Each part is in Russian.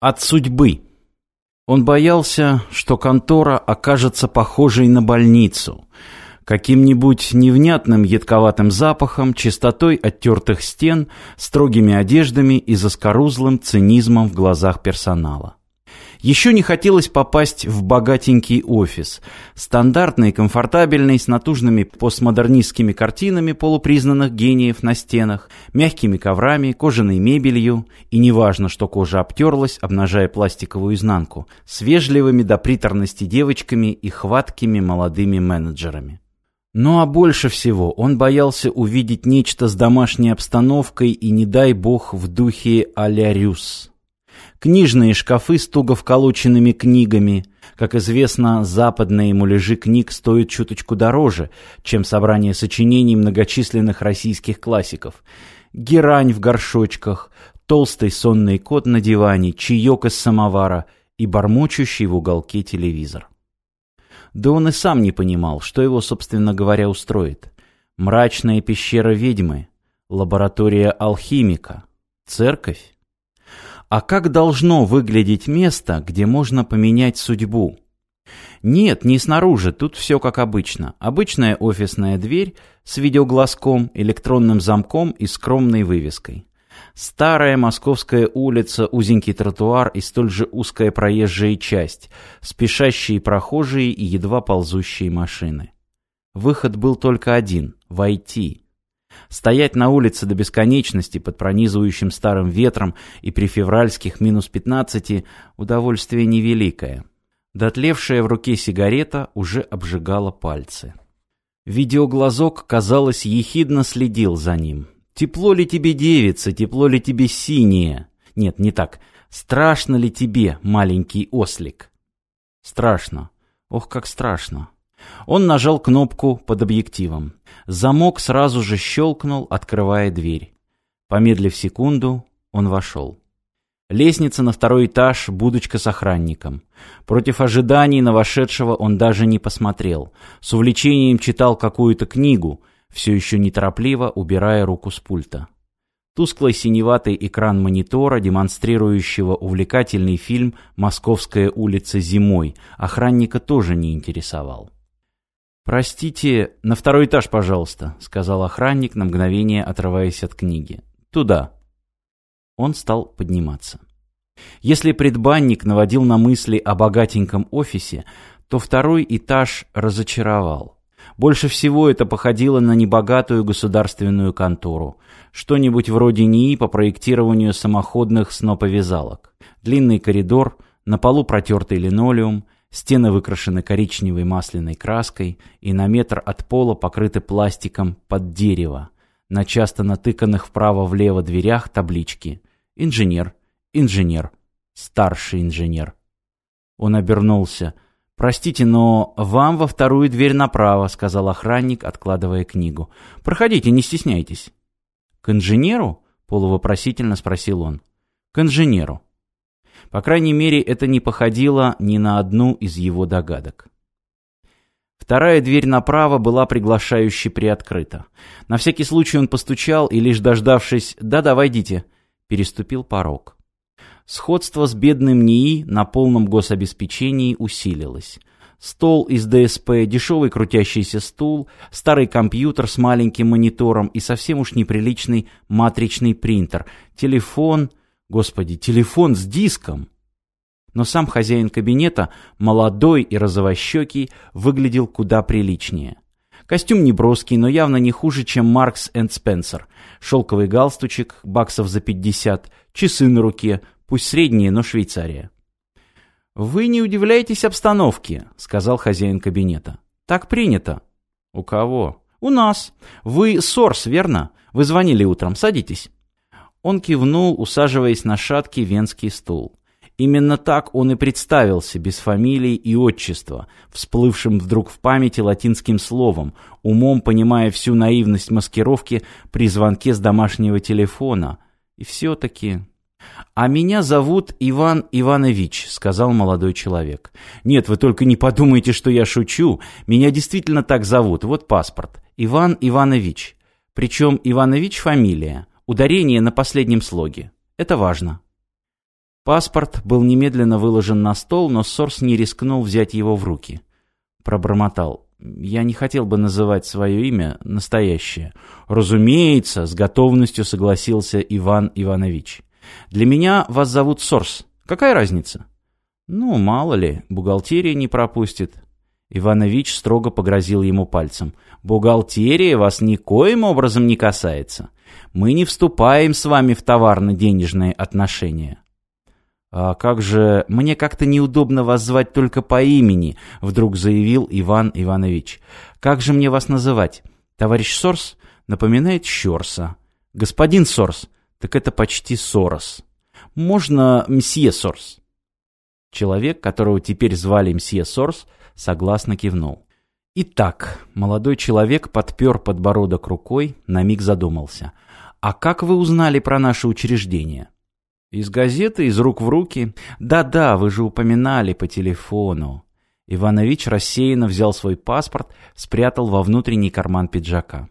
от судьбы. Он боялся, что контора окажется похожей на больницу, каким-нибудь невнятным едковатым запахом, чистотой оттертых стен, строгими одеждами и заскорузлым цинизмом в глазах персонала. Еще не хотелось попасть в богатенький офис. Стандартный, комфортабельный, с натужными постмодернистскими картинами полупризнанных гениев на стенах, мягкими коврами, кожаной мебелью, и неважно, что кожа обтерлась, обнажая пластиковую изнанку, с вежливыми до приторности девочками и хваткими молодыми менеджерами. Ну а больше всего он боялся увидеть нечто с домашней обстановкой и, не дай бог, в духе а-ля Рюс. Книжные шкафы с туго вколоченными книгами. Как известно, западные муляжи книг стоят чуточку дороже, чем собрание сочинений многочисленных российских классиков. Герань в горшочках, толстый сонный кот на диване, чаек из самовара и бормочущий в уголке телевизор. Да он и сам не понимал, что его, собственно говоря, устроит. Мрачная пещера ведьмы, лаборатория алхимика, церковь. А как должно выглядеть место, где можно поменять судьбу? Нет, не снаружи, тут все как обычно. Обычная офисная дверь с видеоглазком, электронным замком и скромной вывеской. Старая московская улица, узенький тротуар и столь же узкая проезжая часть, спешащие прохожие и едва ползущие машины. Выход был только один – войти. Стоять на улице до бесконечности под пронизывающим старым ветром и при февральских минус пятнадцати удовольствие невеликое. Дотлевшая в руке сигарета уже обжигала пальцы. Видеоглазок, казалось, ехидно следил за ним. «Тепло ли тебе, девица, тепло ли тебе, синее?» Нет, не так. «Страшно ли тебе, маленький ослик?» «Страшно. Ох, как страшно!» Он нажал кнопку под объективом. Замок сразу же щелкнул, открывая дверь. Помедлив секунду, он вошел. Лестница на второй этаж, будочка с охранником. Против ожиданий на вошедшего он даже не посмотрел. С увлечением читал какую-то книгу, все еще неторопливо убирая руку с пульта. Тусклый синеватый экран монитора, демонстрирующего увлекательный фильм «Московская улица зимой», охранника тоже не интересовал. «Простите, на второй этаж, пожалуйста», — сказал охранник на мгновение, отрываясь от книги. «Туда». Он стал подниматься. Если предбанник наводил на мысли о богатеньком офисе, то второй этаж разочаровал. Больше всего это походило на небогатую государственную контору. Что-нибудь вроде НИИ по проектированию самоходных сноповязалок. Длинный коридор, на полу протертый линолеум — Стены выкрашены коричневой масляной краской и на метр от пола покрыты пластиком под дерево. На часто натыканных вправо-влево дверях таблички «Инженер», «Инженер», «Старший инженер». Он обернулся. «Простите, но вам во вторую дверь направо», — сказал охранник, откладывая книгу. «Проходите, не стесняйтесь». «К инженеру?» — полувопросительно спросил он. «К инженеру», по крайней мере, это не походило ни на одну из его догадок. Вторая дверь направо была приглашающе приоткрыта. На всякий случай он постучал и, лишь дождавшись «да, давайте», переступил порог. Сходство с бедным НИИ на полном гособеспечении усилилось. Стол из ДСП, дешевый крутящийся стул, старый компьютер с маленьким монитором и совсем уж неприличный матричный принтер, телефон — Господи, телефон с диском! Но сам хозяин кабинета, молодой и розовощекий, выглядел куда приличнее. Костюм неброский, но явно не хуже, чем Маркс энд Спенсер. Шелковый галстучек, баксов за 50, часы на руке, пусть средние, но Швейцария. «Вы не удивляетесь обстановке», — сказал хозяин кабинета. «Так принято». «У кого?» «У нас. Вы Сорс, верно? Вы звонили утром. Садитесь». Он кивнул, усаживаясь на шаткий венский стул. Именно так он и представился, без фамилии и отчества, всплывшим вдруг в памяти латинским словом, умом понимая всю наивность маскировки при звонке с домашнего телефона. И все-таки... «А меня зовут Иван Иванович», — сказал молодой человек. «Нет, вы только не подумайте, что я шучу. Меня действительно так зовут. Вот паспорт. Иван Иванович. Причем Иванович фамилия. Ударение на последнем слоге. Это важно. Паспорт был немедленно выложен на стол, но Сорс не рискнул взять его в руки. Пробормотал. «Я не хотел бы называть свое имя настоящее». «Разумеется», — с готовностью согласился Иван Иванович. «Для меня вас зовут Сорс. Какая разница?» «Ну, мало ли, бухгалтерия не пропустит». Иванович строго погрозил ему пальцем. «Бухгалтерия вас никоим образом не касается. Мы не вступаем с вами в товарно-денежные отношения. «А как же... Мне как-то неудобно вас звать только по имени», — вдруг заявил Иван Иванович. «Как же мне вас называть? Товарищ Сорс напоминает Щорса. Господин Сорс, так это почти Сорос. Можно мсье Сорс?» Человек, которого теперь звали мсье Сорс, согласно кивнул. Итак, молодой человек подпер подбородок рукой, на миг задумался. «А как вы узнали про наше учреждение?» «Из газеты, из рук в руки?» «Да-да, вы же упоминали по телефону». Иванович рассеянно взял свой паспорт, спрятал во внутренний карман пиджака.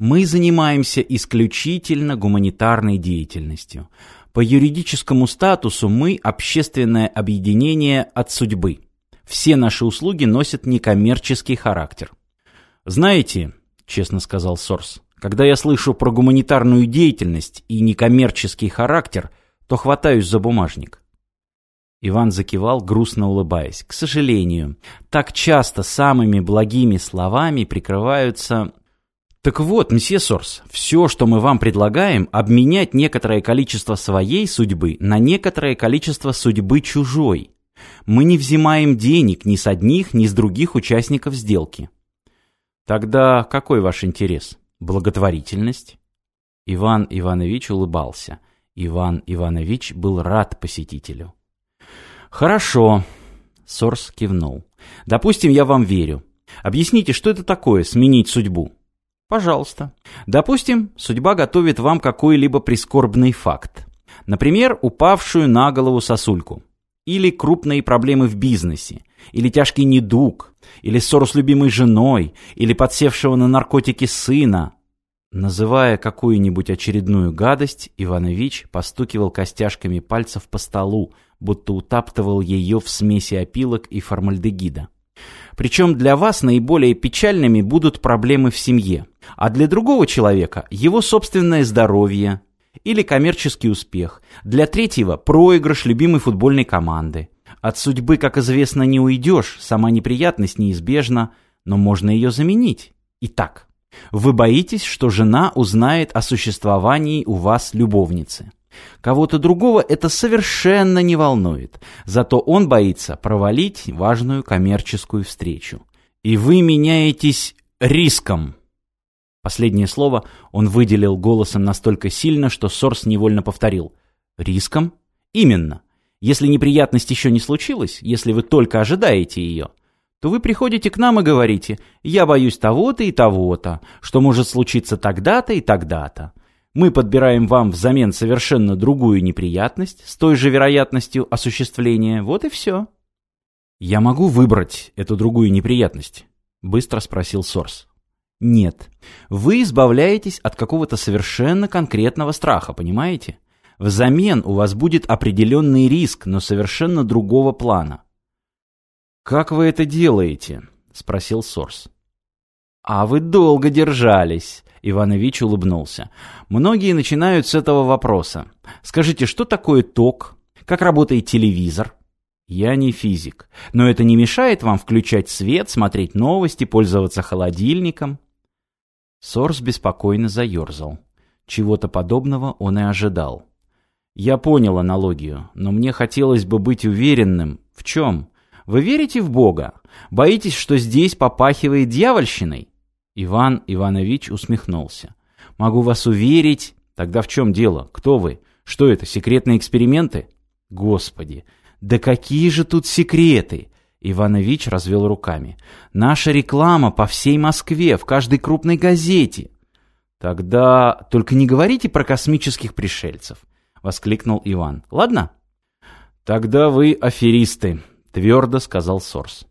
«Мы занимаемся исключительно гуманитарной деятельностью. По юридическому статусу мы – общественное объединение от судьбы» все наши услуги носят некоммерческий характер. Знаете, честно сказал Сорс, когда я слышу про гуманитарную деятельность и некоммерческий характер, то хватаюсь за бумажник. Иван закивал, грустно улыбаясь. К сожалению, так часто самыми благими словами прикрываются... Так вот, мсье Сорс, все, что мы вам предлагаем, обменять некоторое количество своей судьбы на некоторое количество судьбы чужой – мы не взимаем денег ни с одних, ни с других участников сделки. Тогда какой ваш интерес? Благотворительность? Иван Иванович улыбался. Иван Иванович был рад посетителю. Хорошо, Сорс кивнул. Допустим, я вам верю. Объясните, что это такое сменить судьбу? Пожалуйста. Допустим, судьба готовит вам какой-либо прискорбный факт. Например, упавшую на голову сосульку или крупные проблемы в бизнесе, или тяжкий недуг, или ссору с любимой женой, или подсевшего на наркотики сына. Называя какую-нибудь очередную гадость, Иванович постукивал костяшками пальцев по столу, будто утаптывал ее в смеси опилок и формальдегида. Причем для вас наиболее печальными будут проблемы в семье, а для другого человека его собственное здоровье, или коммерческий успех. Для третьего – проигрыш любимой футбольной команды. От судьбы, как известно, не уйдешь, сама неприятность неизбежна, но можно ее заменить. Итак, вы боитесь, что жена узнает о существовании у вас любовницы. Кого-то другого это совершенно не волнует, зато он боится провалить важную коммерческую встречу. И вы меняетесь риском. Последнее слово он выделил голосом настолько сильно, что Сорс невольно повторил. «Риском?» «Именно. Если неприятность еще не случилась, если вы только ожидаете ее, то вы приходите к нам и говорите «я боюсь того-то и того-то, что может случиться тогда-то и тогда-то». Мы подбираем вам взамен совершенно другую неприятность с той же вероятностью осуществления, вот и все. «Я могу выбрать эту другую неприятность?» — быстро спросил Сорс. Нет. Вы избавляетесь от какого-то совершенно конкретного страха, понимаете? Взамен у вас будет определенный риск, но совершенно другого плана. «Как вы это делаете?» – спросил Сорс. «А вы долго держались», – Иванович улыбнулся. «Многие начинают с этого вопроса. Скажите, что такое ток? Как работает телевизор?» Я не физик, но это не мешает вам включать свет, смотреть новости, пользоваться холодильником. Сорс беспокойно заерзал. Чего-то подобного он и ожидал. «Я понял аналогию, но мне хотелось бы быть уверенным. В чем? Вы верите в Бога? Боитесь, что здесь попахивает дьявольщиной?» Иван Иванович усмехнулся. «Могу вас уверить...» «Тогда в чем дело? Кто вы? Что это, секретные эксперименты?» «Господи, да какие же тут секреты! Иванович развел руками. «Наша реклама по всей Москве, в каждой крупной газете!» «Тогда только не говорите про космических пришельцев!» — воскликнул Иван. «Ладно?» «Тогда вы аферисты», — твердо сказал Сорс.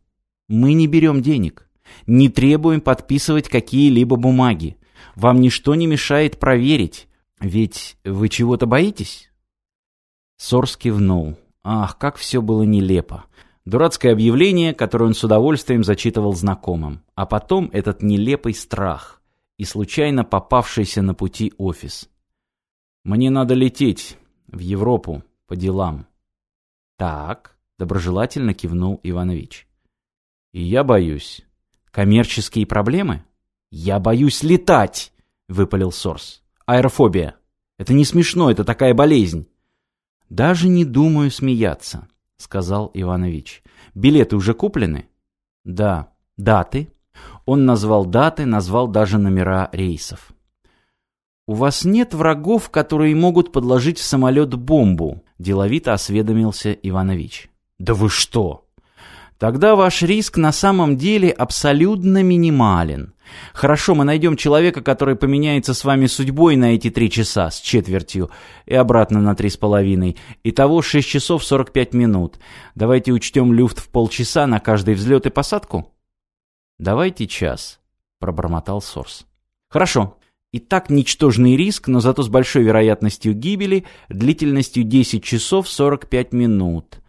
«Мы не берем денег, не требуем подписывать какие-либо бумаги. Вам ничто не мешает проверить, ведь вы чего-то боитесь?» Сорс кивнул. «Ах, как все было нелепо!» Дурацкое объявление, которое он с удовольствием зачитывал знакомым. А потом этот нелепый страх и случайно попавшийся на пути офис. «Мне надо лететь в Европу по делам». «Так», — доброжелательно кивнул Иванович. «И я боюсь». «Коммерческие проблемы?» «Я боюсь летать», — выпалил Сорс. «Аэрофобия. Это не смешно, это такая болезнь». «Даже не думаю смеяться». — сказал Иванович. «Билеты уже куплены?» «Да». «Даты?» Он назвал даты, назвал даже номера рейсов. «У вас нет врагов, которые могут подложить в самолет бомбу?» – деловито осведомился Иванович. «Да вы что!» Тогда ваш риск на самом деле абсолютно минимален. Хорошо, мы найдем человека, который поменяется с вами судьбой на эти три часа с четвертью и обратно на три с половиной. Итого шесть часов 45 минут. Давайте учтем люфт в полчаса на каждый взлет и посадку? Давайте час, пробормотал Сорс. Хорошо. И так ничтожный риск, но зато с большой вероятностью гибели, длительностью 10 часов 45 минут.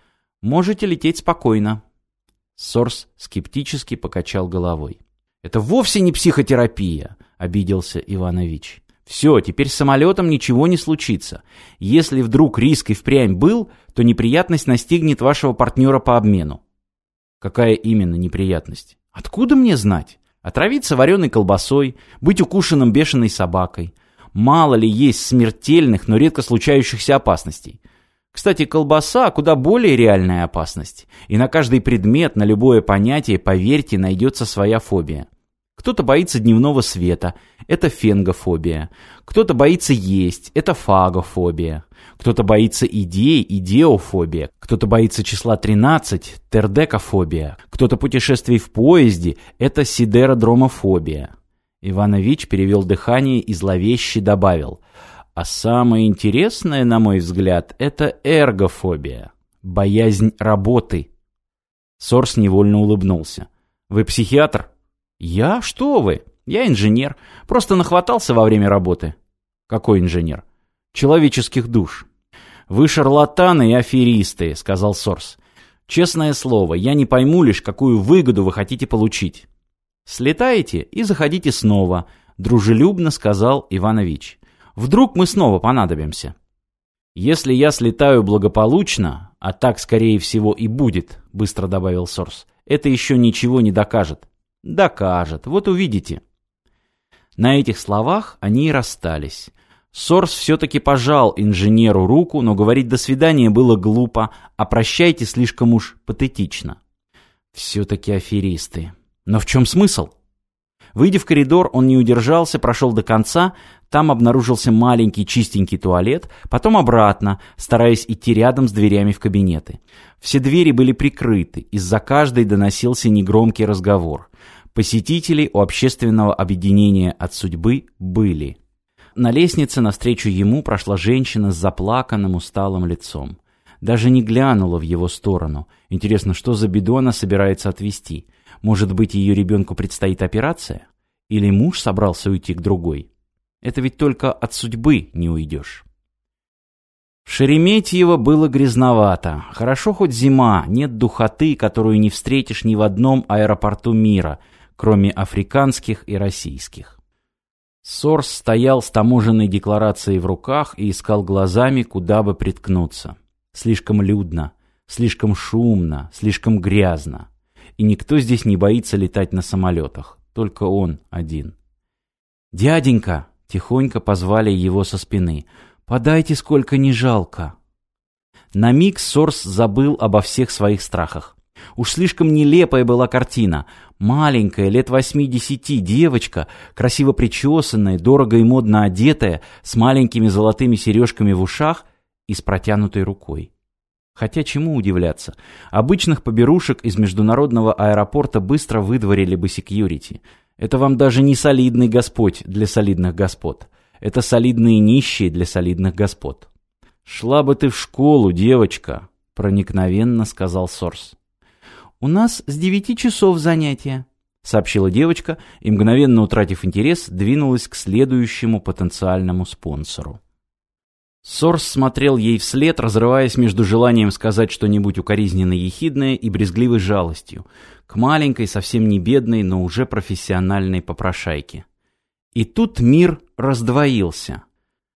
Можете лететь спокойно. Сорс скептически покачал головой. «Это вовсе не психотерапия», — обиделся Иванович. «Все, теперь с самолетом ничего не случится. Если вдруг риск и впрямь был, то неприятность настигнет вашего партнера по обмену». «Какая именно неприятность?» «Откуда мне знать? Отравиться вареной колбасой, быть укушенным бешеной собакой. Мало ли есть смертельных, но редко случающихся опасностей». Кстати, колбаса куда более реальная опасность. И на каждый предмет, на любое понятие, поверьте, найдется своя фобия. Кто-то боится дневного света, это фенгофобия. Кто-то боится есть, это фагофобия. Кто-то боится идей, идеофобия. Кто-то боится числа 13, тердекофобия. Кто-то путешествий в поезде, это сидеродромофобия. Иванович перевел дыхание и зловеще добавил – а самое интересное, на мой взгляд, это эргофобия, боязнь работы. Сорс невольно улыбнулся. Вы психиатр? Я? Что вы? Я инженер. Просто нахватался во время работы. Какой инженер? Человеческих душ. Вы шарлатаны и аферисты, сказал Сорс. Честное слово, я не пойму лишь, какую выгоду вы хотите получить. Слетаете и заходите снова, дружелюбно сказал Иванович. Вдруг мы снова понадобимся. Если я слетаю благополучно, а так, скорее всего, и будет, быстро добавил Сорс, это еще ничего не докажет. Докажет, вот увидите. На этих словах они и расстались. Сорс все-таки пожал инженеру руку, но говорить «до свидания» было глупо, а «прощайте» слишком уж патетично. Все-таки аферисты. Но в чем смысл? Выйдя в коридор, он не удержался, прошел до конца, там обнаружился маленький чистенький туалет, потом обратно, стараясь идти рядом с дверями в кабинеты. Все двери были прикрыты, из-за каждой доносился негромкий разговор. Посетители у общественного объединения от судьбы были. На лестнице навстречу ему прошла женщина с заплаканным усталым лицом. Даже не глянула в его сторону. Интересно, что за беду она собирается отвезти? Может быть, ее ребенку предстоит операция? Или муж собрался уйти к другой? Это ведь только от судьбы не уйдешь. В Шереметьево было грязновато. Хорошо хоть зима, нет духоты, которую не встретишь ни в одном аэропорту мира, кроме африканских и российских. Сорс стоял с таможенной декларацией в руках и искал глазами, куда бы приткнуться. Слишком людно, слишком шумно, слишком грязно и никто здесь не боится летать на самолетах, только он один. «Дяденька!» — тихонько позвали его со спины. «Подайте, сколько не жалко!» На миг Сорс забыл обо всех своих страхах. Уж слишком нелепая была картина. Маленькая, лет восьми-десяти, девочка, красиво причесанная, дорого и модно одетая, с маленькими золотыми сережками в ушах и с протянутой рукой. Хотя чему удивляться? Обычных поберушек из международного аэропорта быстро выдворили бы секьюрити. Это вам даже не солидный господь для солидных господ. Это солидные нищие для солидных господ. «Шла бы ты в школу, девочка», — проникновенно сказал Сорс. «У нас с девяти часов занятия», — сообщила девочка и, мгновенно утратив интерес, двинулась к следующему потенциальному спонсору. Сорс смотрел ей вслед, разрываясь между желанием сказать что-нибудь укоризненно ехидное и брезгливой жалостью к маленькой, совсем не бедной, но уже профессиональной попрошайке. И тут мир раздвоился.